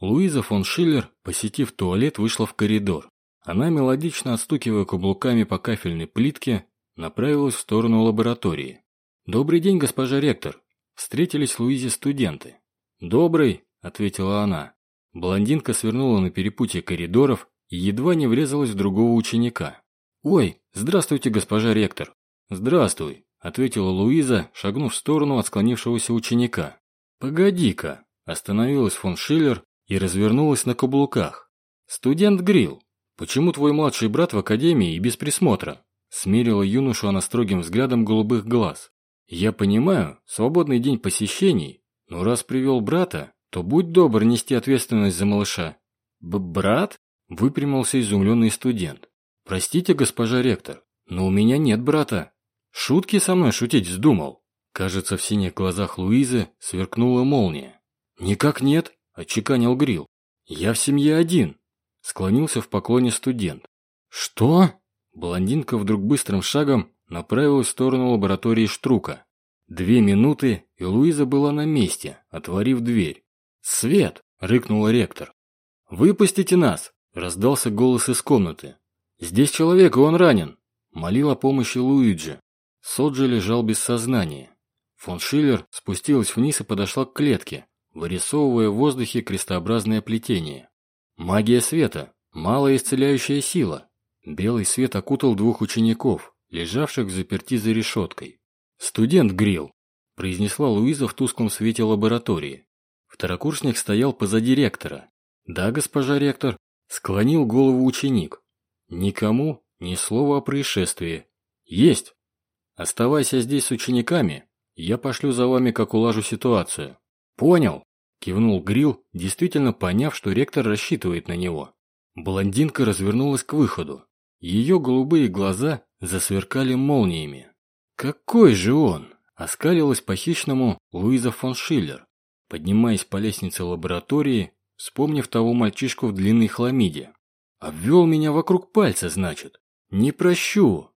Луиза фон Шиллер, посетив туалет, вышла в коридор. Она, мелодично отстукивая каблуками по кафельной плитке, направилась в сторону лаборатории. «Добрый день, госпожа ректор!» Встретились Луизе студенты. «Добрый», — ответила она. Блондинка свернула на перепутье коридоров и едва не врезалась в другого ученика. «Ой, здравствуйте, госпожа ректор!» «Здравствуй», — ответила Луиза, шагнув в сторону от склонившегося ученика. «Погоди-ка», — остановилась фон Шиллер и развернулась на каблуках. «Студент Грилл, почему твой младший брат в академии и без присмотра?» Смерила юношу она строгим взглядом голубых глаз. «Я понимаю, свободный день посещений, но раз привел брата, то будь добр нести ответственность за малыша». Б «Брат?» – выпрямился изумленный студент. «Простите, госпожа ректор, но у меня нет брата». «Шутки со мной шутить вздумал?» Кажется, в синих глазах Луизы сверкнула молния. «Никак нет», – отчеканил Грил. «Я в семье один», – склонился в поклоне студент. «Что?» Блондинка вдруг быстрым шагом направилась в сторону лаборатории Штрука. Две минуты, и Луиза была на месте, отворив дверь. «Свет!» – рыкнул ректор. «Выпустите нас!» – раздался голос из комнаты. «Здесь человек, и он ранен!» – молил о помощи Луиджи. Соджи лежал без сознания. Фон Шиллер спустилась вниз и подошла к клетке, вырисовывая в воздухе крестообразное плетение. Магия света, малая исцеляющая сила. Белый свет окутал двух учеников, лежавших в заперти за решеткой. «Студент Грилл», – произнесла Луиза в тусклом свете лаборатории. Второкурсник стоял позади ректора. «Да, госпожа ректор», – склонил голову ученик. «Никому ни слова о происшествии». «Есть!» «Оставайся здесь с учениками, я пошлю за вами, как улажу ситуацию». «Понял», – кивнул Грилл, действительно поняв, что ректор рассчитывает на него. Блондинка развернулась к выходу. Ее голубые глаза засверкали молниями. «Какой же он!» – оскалилась по-хищному Луиза фон Шиллер, поднимаясь по лестнице лаборатории, вспомнив того мальчишку в длинной хламиде. «Обвел меня вокруг пальца, значит. Не прощу!»